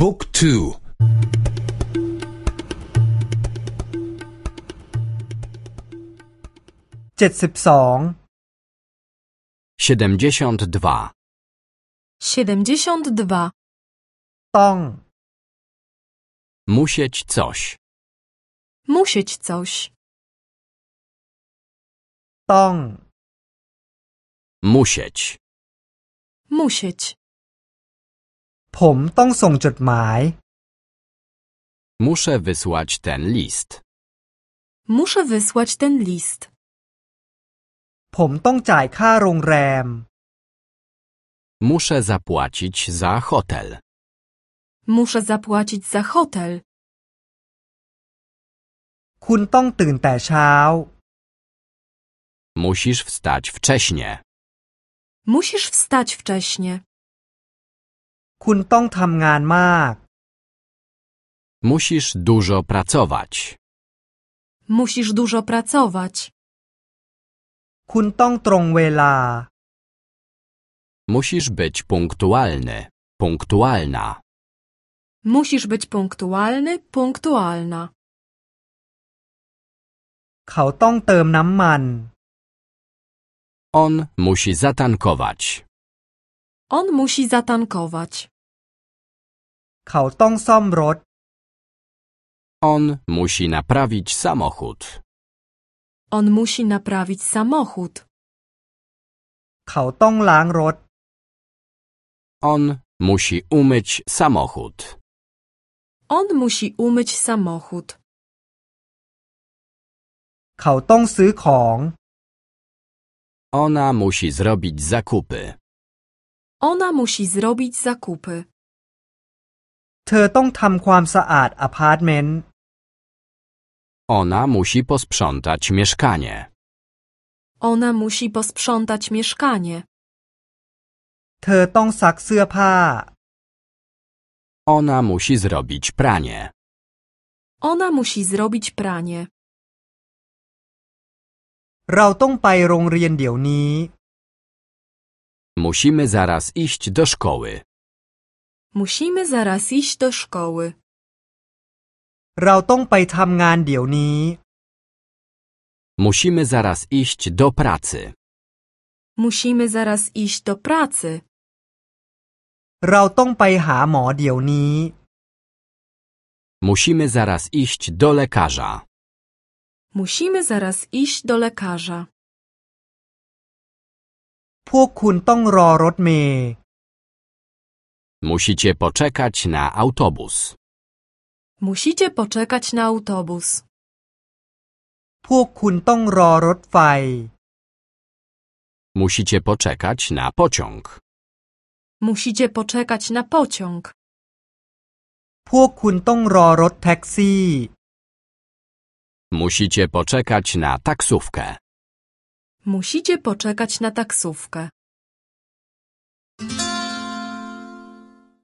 บุ๊กทู เจ็ดสิบสอง siedemdziesiąt dwa, siedemdziesiąt dwa, ต้อง musieć coś, musieć coś, ต้อง musieć, musieć, ผมต้องส่งจดหมาย muszę wysłać ten list, muszę wysłać ten list, ผมต้องจ่ายค่าโรงแรม muszę zapłacić za hotel, muszę zapłacić za hotel, คุณต้องตื่นแต่เช้า musisz wstać wcześnie, musisz wstać wcześnie, คุณต้องทำงานมาก musisz dużo pracować, musisz dużo pracować, คุณต้องตรงเวลา musisz być punktualny, punktualna, musisz być punktualny, punktualna, เขาต้องเติมน้ำมัน on musi zatankować, on musi zatankować, เขาต้องซ่อมรถ on musi naprawić samochód, on musi naprawić samochód, เขาต้องล้างรถ on musi umyć samochód, on musi umyć samochód, เขาต้องซื้อของ ona musi zrobić zakupy. ona musi zrobić zakupy, เธอต้องทำความสะอาดอพาร์ตเมนต์ Ona musi posprzątać mieszkanie. ona musi posprzątać mieszkanie, เธอต้องซักเสื้อผ้า Ona musi zrobić pranie. ona musi zrobić pranie, เราต้องไปโรงเรียนเดี๋ยวนี้ Musimy zaraz iść do szkoły. musimy zaraz iść do szkoły, เราต้องไปทำงานเดี๋ยวนี้ Musimy zaraz iść do pracy. musimy zaraz iść do pracy, เราต้องไปหาหมอเดี๋ยวนี้ Musimy zaraz iść do lekarza. musimy zaraz iść do lekarza, พวกคุณต้องรอรถเมล์ Musicie poczekać na autobus. musicie poczekać na autobus, พวกคุณต้องรอรถไฟ Musicie poczekać na pociąg. musicie poczekać na pociąg, พวกคุณต้องรอรถแท็กซี่ Musicie poczekać na taksówkę. musicie poczekać na taksówkę.